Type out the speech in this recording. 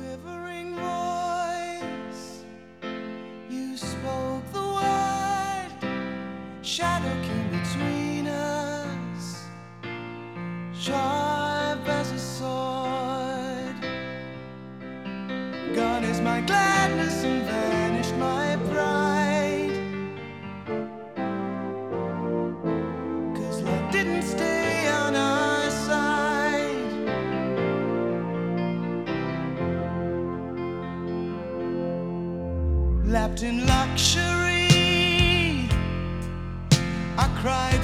quivering voice, you spoke the word. Shadow came between us. lapped in luxury. I cried.